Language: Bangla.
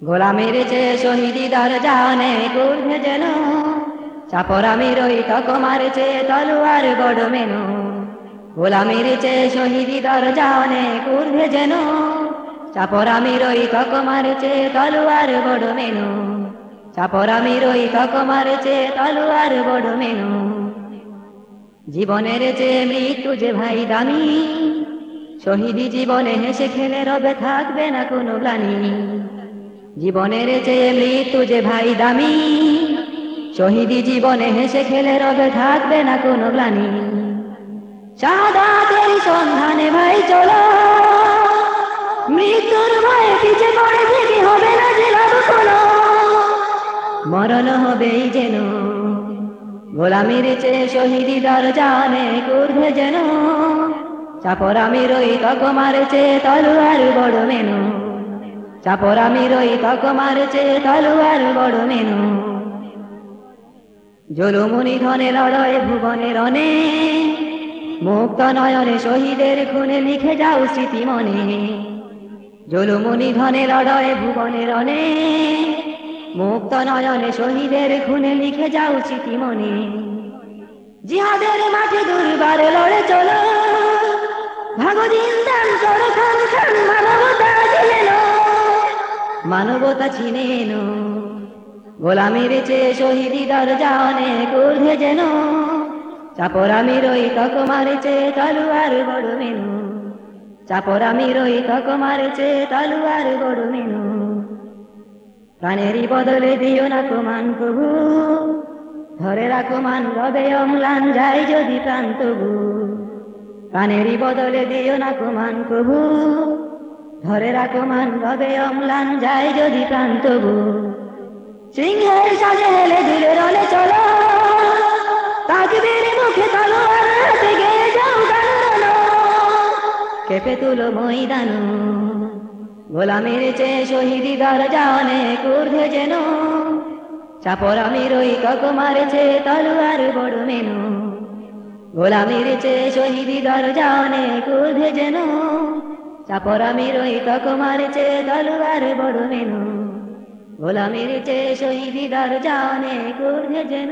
গোলামির চে শহীদি দরজা অনেক ঊর্ধ্বে যেন, চাপরামির ওই তক মারছে তলোয়ার বড় মেনু, গোলামির চে শহীদি দরজা অনেক ঊর্ধ্বে যেন, চাপরামির ওই তক মারছে তলোয়ার বড় মেনু, চাপরামির ওই তক মারছে তলোয়ার বড় মেনু। জীবনের যে মৃত্যু যে ভাই দামি, শহীদি জীবনে হেসে খেলে রবে থাকবে না কোনো গ্লানি। জীবনের চেয়ে মৃত্যু যে ভাই দামি, শহীদি জীবনে হেসে খেলে রবে থাকবে না কোনো গ্লানি। শাহাদাতের সন্ধানে ভাই চলো, মৃত্যুর ভয়ে পিছে পড়ে থেকে হবে না যে কোনো মরণ হবেই যেন, গোলামির চেয়ে শহীদি দরজা অনেক ঊর্ধ্বে যেন। চাপরামির ওই তক মারছে তলোয়ার বড় মেনু। চাপরামির ওই তক মারছে তলোয়ার বড় মেনু। জলমুনি ধনে লড়াই ভুবনের অনে, মুক্ত নয়নে শহীদের খুনে লিখে যাও স্মৃতি মনে। জলমুনি ধনে লড়াই ভুবনের অনে, মুক্ত নয়নে শহীদের খুনে লিখে যাও স্মৃতি মনে। জিহাদের মাঠে দুর্বার লড়ে চলো ভাগদিন দান করো খান খান মানবতা ছিলে মানবতা চিনে এনো গোলামির চেয়ে শহীদি দরজা অনেক ঊর্ধ্বে যেন, চাপরামির ওই তক মারেছে তলুয়ার বড় মেনু, চাপরামির ওই তক মারেছে তলুয়ার বড় মেনু। প্রাণেরই বদলে দিও না কুমান প্রভু ধরে রাখো মান রবে অম্লান যায় যদি প্রাণ তবু। প্রাণেরই বদলে দিও না কুমান প্রভু ধরে রাখো মান রবে অম্লান, যায় যদি প্রাণ তবু। সিংহের সাজে হেলে দিলে রলে চলো। তাকবীর মুখে তলোয়ার গেয়ে যাও কেঁপে তুলো ময়দান। গোলামির চেয়ে শহীদি দরজা অনেক ঊর্ধ্বে যেন। চাপরামির ওই কক মারেছে তলোয়ার বড় মেনু। গোলামির চেয়ে শহীদি দরজা অনেক ঊর্ধ্বে যেন। চাপরামির ওই কুমার চে দলবার বড় মেনু। গোলামির চে শহীদি জানে কুর্ঘে যেন।